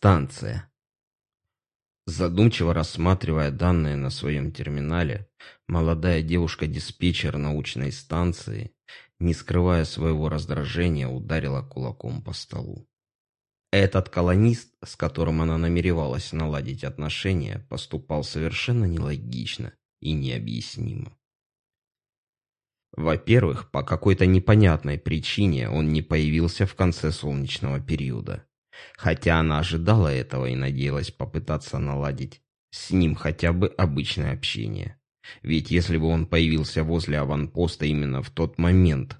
Станция. Задумчиво рассматривая данные на своем терминале, молодая девушка-диспетчер научной станции, не скрывая своего раздражения, ударила кулаком по столу. Этот колонист, с которым она намеревалась наладить отношения, поступал совершенно нелогично и необъяснимо. Во-первых, по какой-то непонятной причине он не появился в конце солнечного периода. Хотя она ожидала этого и надеялась попытаться наладить с ним хотя бы обычное общение. Ведь если бы он появился возле аванпоста именно в тот момент,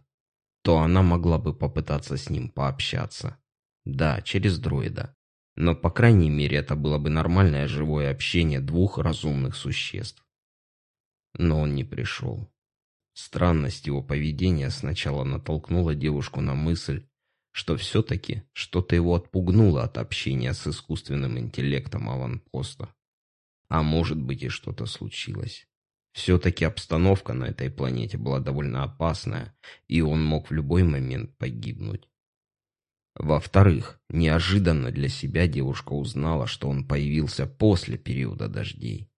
то она могла бы попытаться с ним пообщаться. Да, через дроида. Но, по крайней мере, это было бы нормальное живое общение двух разумных существ. Но он не пришел. Странность его поведения сначала натолкнула девушку на мысль, что все-таки что-то его отпугнуло от общения с искусственным интеллектом аванпоста. А может быть и что-то случилось. Все-таки обстановка на этой планете была довольно опасная, и он мог в любой момент погибнуть. Во-вторых, неожиданно для себя девушка узнала, что он появился после периода дождей.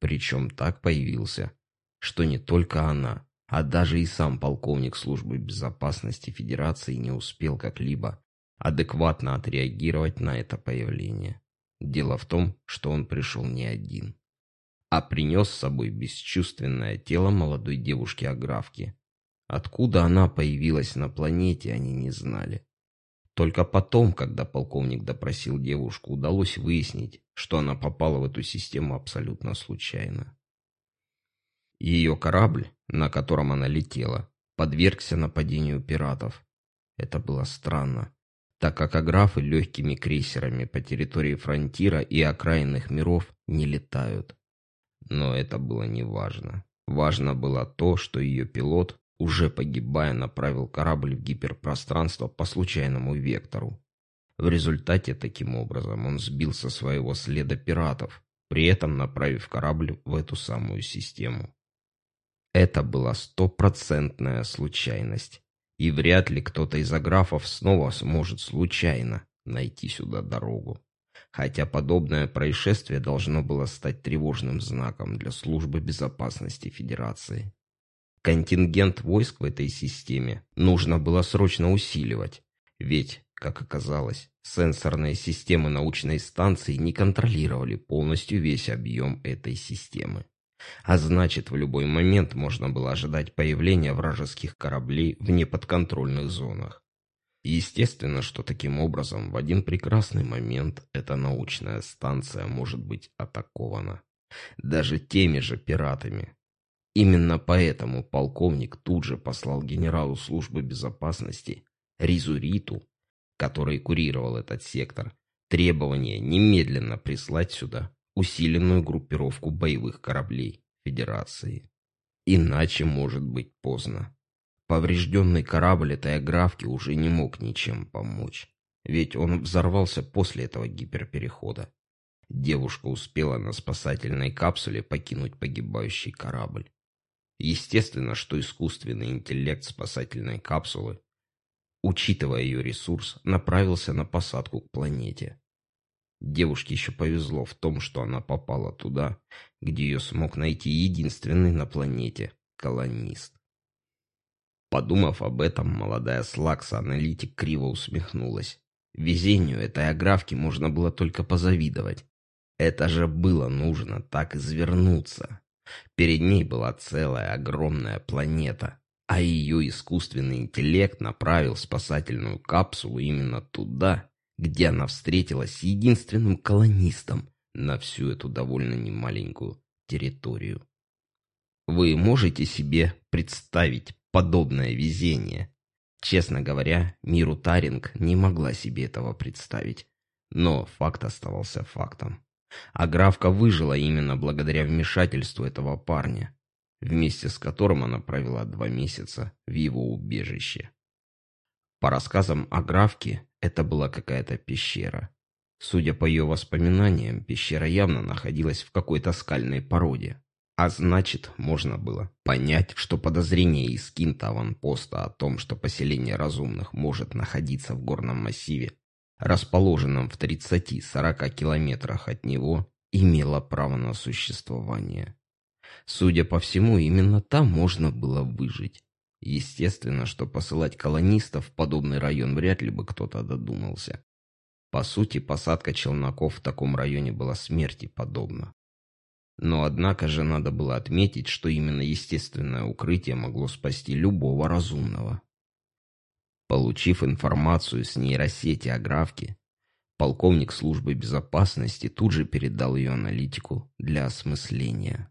Причем так появился, что не только она, а даже и сам полковник службы безопасности Федерации не успел как-либо адекватно отреагировать на это появление. Дело в том, что он пришел не один, а принес с собой бесчувственное тело молодой девушки-аграфки. Откуда она появилась на планете, они не знали. Только потом, когда полковник допросил девушку, удалось выяснить, что она попала в эту систему абсолютно случайно. Ее корабль, на котором она летела, подвергся нападению пиратов. Это было странно, так как аграфы легкими крейсерами по территории фронтира и окраинных миров не летают. Но это было не важно. Важно было то, что ее пилот, уже погибая, направил корабль в гиперпространство по случайному вектору. В результате, таким образом, он сбил со своего следа пиратов, при этом направив корабль в эту самую систему. Это была стопроцентная случайность. И вряд ли кто-то из аграфов снова сможет случайно найти сюда дорогу. Хотя подобное происшествие должно было стать тревожным знаком для службы безопасности Федерации. Контингент войск в этой системе нужно было срочно усиливать, ведь, как оказалось, сенсорные системы научной станции не контролировали полностью весь объем этой системы. А значит, в любой момент можно было ожидать появления вражеских кораблей в неподконтрольных зонах. Естественно, что таким образом в один прекрасный момент эта научная станция может быть атакована. Даже теми же пиратами. Именно поэтому полковник тут же послал генералу службы безопасности Ризуриту, который курировал этот сектор, требование немедленно прислать сюда усиленную группировку боевых кораблей Федерации. Иначе может быть поздно. Поврежденный корабль этой аграфки уже не мог ничем помочь, ведь он взорвался после этого гиперперехода. Девушка успела на спасательной капсуле покинуть погибающий корабль. Естественно, что искусственный интеллект спасательной капсулы, учитывая ее ресурс, направился на посадку к планете. Девушке еще повезло в том, что она попала туда, где ее смог найти единственный на планете колонист. Подумав об этом, молодая Слакса-аналитик криво усмехнулась. Везению этой аграфки можно было только позавидовать. Это же было нужно так извернуться. Перед ней была целая огромная планета, а ее искусственный интеллект направил спасательную капсулу именно туда, где она встретилась с единственным колонистом на всю эту довольно немаленькую территорию. Вы можете себе представить подобное везение? Честно говоря, Миру Таринг не могла себе этого представить. Но факт оставался фактом. А графка выжила именно благодаря вмешательству этого парня, вместе с которым она провела два месяца в его убежище. По рассказам о графке, это была какая-то пещера. Судя по ее воспоминаниям, пещера явно находилась в какой-то скальной породе. А значит, можно было понять, что подозрение из кинта аванпоста о том, что поселение разумных может находиться в горном массиве, расположенном в 30-40 километрах от него, имело право на существование. Судя по всему, именно там можно было выжить. Естественно, что посылать колонистов в подобный район вряд ли бы кто-то додумался. По сути, посадка челноков в таком районе была смерти подобна. Но однако же надо было отметить, что именно естественное укрытие могло спасти любого разумного. Получив информацию с нейросети о Графке, полковник службы безопасности тут же передал ее аналитику для осмысления.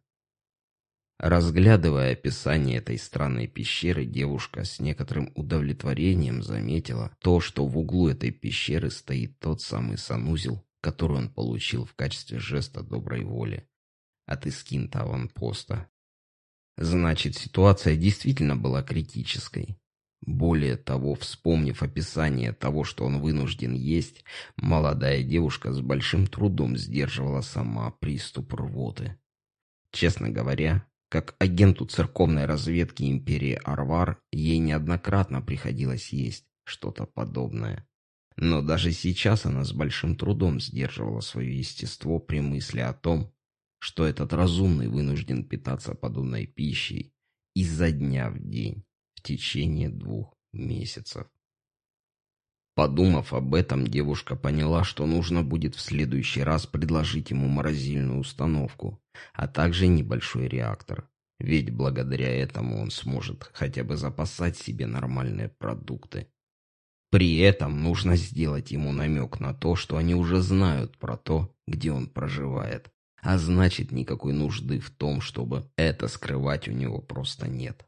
Разглядывая описание этой странной пещеры, девушка с некоторым удовлетворением заметила то, что в углу этой пещеры стоит тот самый санузел, который он получил в качестве жеста доброй воли от эскинта аванпоста. Значит, ситуация действительно была критической. Более того, вспомнив описание того, что он вынужден есть, молодая девушка с большим трудом сдерживала сама приступ рвоты. Честно говоря, как агенту церковной разведки империи Арвар, ей неоднократно приходилось есть что-то подобное. Но даже сейчас она с большим трудом сдерживала свое естество при мысли о том, что этот разумный вынужден питаться подобной пищей изо дня в день в течение двух месяцев. Подумав об этом, девушка поняла, что нужно будет в следующий раз предложить ему морозильную установку, а также небольшой реактор. Ведь благодаря этому он сможет хотя бы запасать себе нормальные продукты. При этом нужно сделать ему намек на то, что они уже знают про то, где он проживает. А значит, никакой нужды в том, чтобы это скрывать у него просто нет.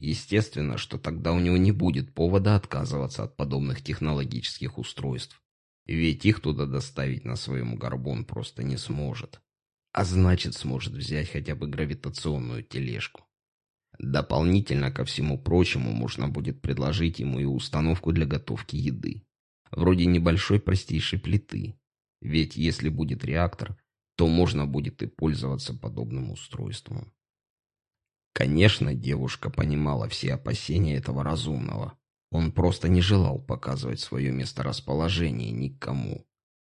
Естественно, что тогда у него не будет повода отказываться от подобных технологических устройств. Ведь их туда доставить на своем горбу он просто не сможет а значит сможет взять хотя бы гравитационную тележку. Дополнительно ко всему прочему можно будет предложить ему и установку для готовки еды. Вроде небольшой простейшей плиты. Ведь если будет реактор, то можно будет и пользоваться подобным устройством. Конечно, девушка понимала все опасения этого разумного. Он просто не желал показывать свое месторасположение никому.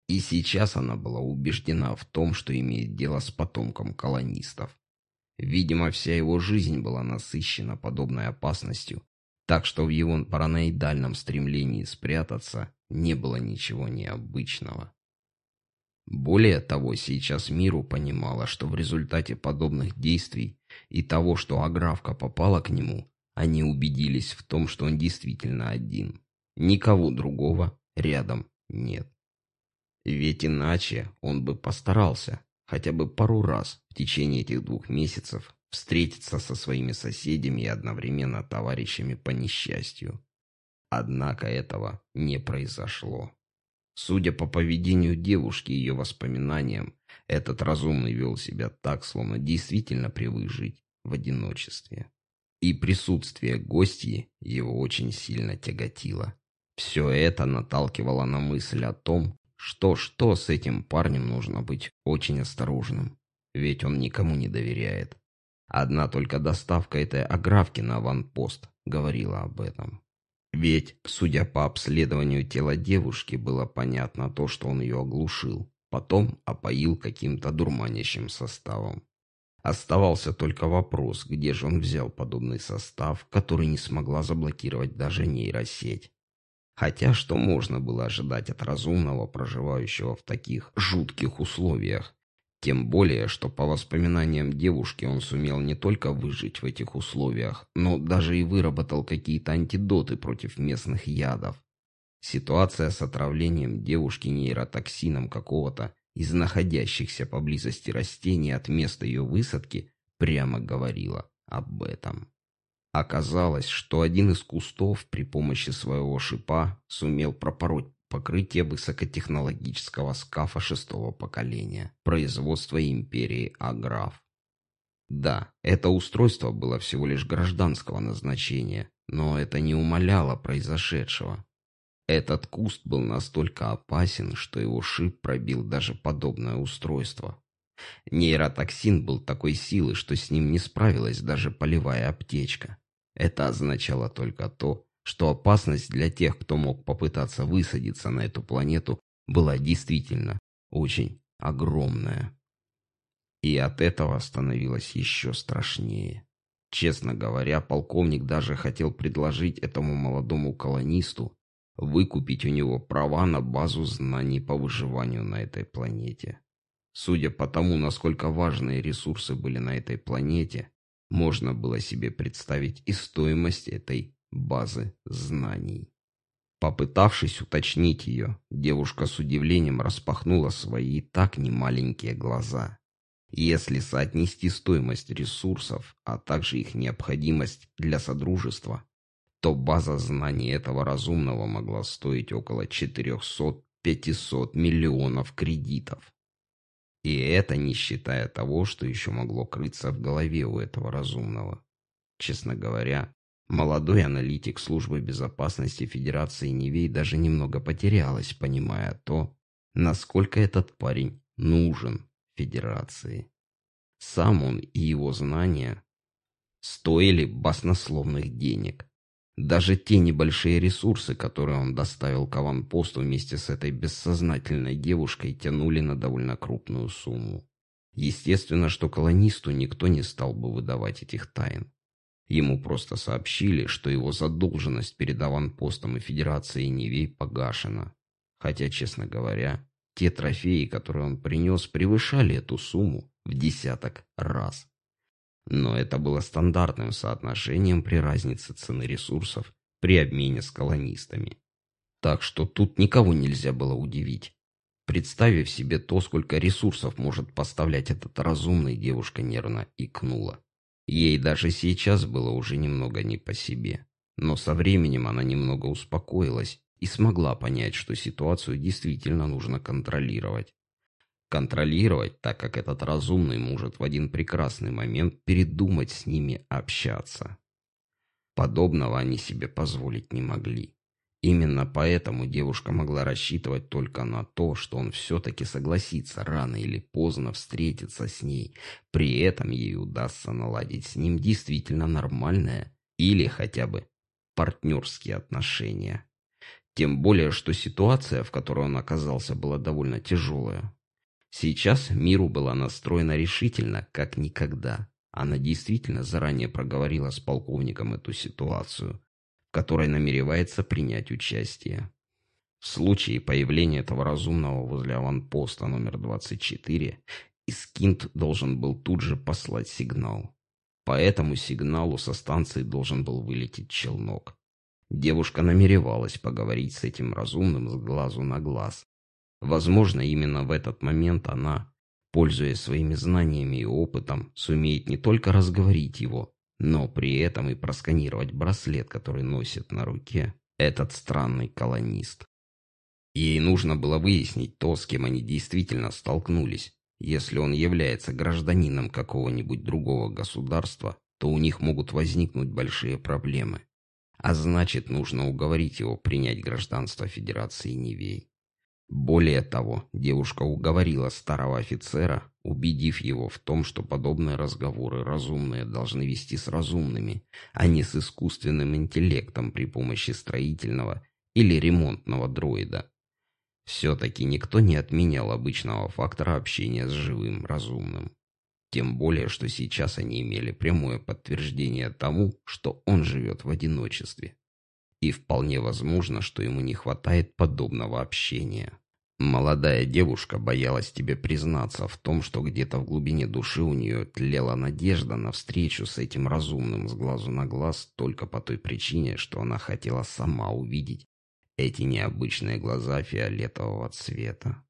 И сейчас она была убеждена в том, что имеет дело с потомком колонистов. Видимо, вся его жизнь была насыщена подобной опасностью, так что в его параноидальном стремлении спрятаться не было ничего необычного. Более того, сейчас миру понимала, что в результате подобных действий и того, что Аграфка попала к нему, они убедились в том, что он действительно один. Никого другого рядом нет. Ведь иначе он бы постарался хотя бы пару раз в течение этих двух месяцев встретиться со своими соседями и одновременно товарищами по несчастью. Однако этого не произошло. Судя по поведению девушки и ее воспоминаниям, этот разумный вел себя так, словно действительно привык жить в одиночестве. И присутствие гостей его очень сильно тяготило. Все это наталкивало на мысль о том, что-что с этим парнем нужно быть очень осторожным, ведь он никому не доверяет. Одна только доставка этой огравки на аванпост говорила об этом. Ведь, судя по обследованию тела девушки, было понятно то, что он ее оглушил, потом опоил каким-то дурманящим составом. Оставался только вопрос, где же он взял подобный состав, который не смогла заблокировать даже нейросеть. Хотя что можно было ожидать от разумного, проживающего в таких жутких условиях? Тем более, что по воспоминаниям девушки он сумел не только выжить в этих условиях, но даже и выработал какие-то антидоты против местных ядов. Ситуация с отравлением девушки нейротоксином какого-то из находящихся поблизости растений от места ее высадки прямо говорила об этом. Оказалось, что один из кустов при помощи своего шипа сумел пропороть покрытие высокотехнологического скафа шестого поколения производства империи Аграф. Да, это устройство было всего лишь гражданского назначения, но это не умаляло произошедшего. Этот куст был настолько опасен, что его шип пробил даже подобное устройство. Нейротоксин был такой силы, что с ним не справилась даже полевая аптечка. Это означало только то, что опасность для тех, кто мог попытаться высадиться на эту планету, была действительно очень огромная. И от этого становилось еще страшнее. Честно говоря, полковник даже хотел предложить этому молодому колонисту выкупить у него права на базу знаний по выживанию на этой планете. Судя по тому, насколько важные ресурсы были на этой планете, можно было себе представить и стоимость этой базы знаний. Попытавшись уточнить ее, девушка с удивлением распахнула свои и так немаленькие глаза. Если соотнести стоимость ресурсов, а также их необходимость для Содружества, то база знаний этого разумного могла стоить около 400-500 миллионов кредитов. И это не считая того, что еще могло крыться в голове у этого разумного. Честно говоря, молодой аналитик службы безопасности Федерации Невей даже немного потерялась, понимая то, насколько этот парень нужен Федерации. Сам он и его знания стоили баснословных денег. Даже те небольшие ресурсы, которые он доставил к аванпосту вместе с этой бессознательной девушкой, тянули на довольно крупную сумму. Естественно, что колонисту никто не стал бы выдавать этих тайн. Ему просто сообщили, что его задолженность перед аванпостом и Федерацией Невей погашена. Хотя, честно говоря, те трофеи, которые он принес, превышали эту сумму в десяток раз. Но это было стандартным соотношением при разнице цены ресурсов при обмене с колонистами. Так что тут никого нельзя было удивить. Представив себе то, сколько ресурсов может поставлять этот разумный, девушка нервно икнула. Ей даже сейчас было уже немного не по себе. Но со временем она немного успокоилась и смогла понять, что ситуацию действительно нужно контролировать. Контролировать, так как этот разумный может в один прекрасный момент передумать с ними общаться. Подобного они себе позволить не могли. Именно поэтому девушка могла рассчитывать только на то, что он все-таки согласится рано или поздно встретиться с ней. При этом ей удастся наладить с ним действительно нормальное или хотя бы партнерские отношения. Тем более, что ситуация, в которой он оказался, была довольно тяжелая. Сейчас миру была настроена решительно, как никогда. Она действительно заранее проговорила с полковником эту ситуацию, которой намеревается принять участие. В случае появления этого разумного возле аванпоста номер 24, Искинт должен был тут же послать сигнал. По этому сигналу со станции должен был вылететь челнок. Девушка намеревалась поговорить с этим разумным с глазу на глаз, Возможно, именно в этот момент она, пользуясь своими знаниями и опытом, сумеет не только разговорить его, но при этом и просканировать браслет, который носит на руке этот странный колонист. Ей нужно было выяснить то, с кем они действительно столкнулись. Если он является гражданином какого-нибудь другого государства, то у них могут возникнуть большие проблемы. А значит, нужно уговорить его принять гражданство Федерации Нивей. Более того, девушка уговорила старого офицера, убедив его в том, что подобные разговоры разумные должны вести с разумными, а не с искусственным интеллектом при помощи строительного или ремонтного дроида. Все-таки никто не отменял обычного фактора общения с живым разумным. Тем более, что сейчас они имели прямое подтверждение тому, что он живет в одиночестве. И вполне возможно, что ему не хватает подобного общения. Молодая девушка боялась тебе признаться в том, что где-то в глубине души у нее тлела надежда на встречу с этим разумным с глазу на глаз только по той причине, что она хотела сама увидеть эти необычные глаза фиолетового цвета.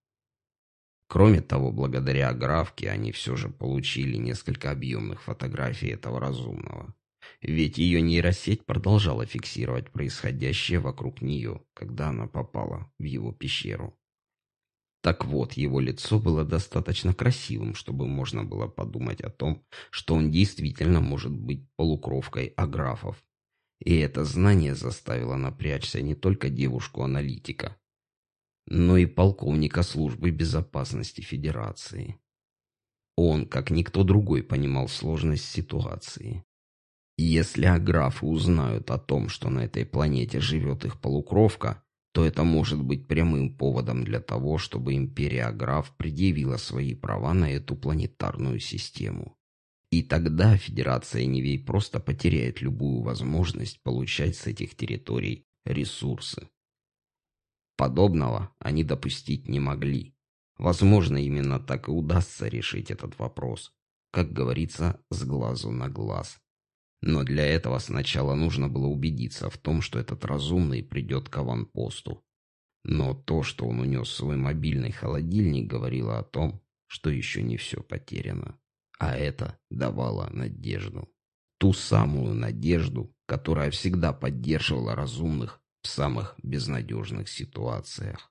Кроме того, благодаря графке они все же получили несколько объемных фотографий этого разумного. Ведь ее нейросеть продолжала фиксировать происходящее вокруг нее, когда она попала в его пещеру. Так вот, его лицо было достаточно красивым, чтобы можно было подумать о том, что он действительно может быть полукровкой аграфов. И это знание заставило напрячься не только девушку-аналитика, но и полковника службы безопасности Федерации. Он, как никто другой, понимал сложность ситуации. Если аграфы узнают о том, что на этой планете живет их полукровка, то это может быть прямым поводом для того, чтобы империя Аграф предъявила свои права на эту планетарную систему. И тогда Федерация Невей просто потеряет любую возможность получать с этих территорий ресурсы. Подобного они допустить не могли. Возможно, именно так и удастся решить этот вопрос. Как говорится, с глазу на глаз. Но для этого сначала нужно было убедиться в том, что этот разумный придет к аванпосту. Но то, что он унес свой мобильный холодильник, говорило о том, что еще не все потеряно. А это давало надежду. Ту самую надежду, которая всегда поддерживала разумных в самых безнадежных ситуациях.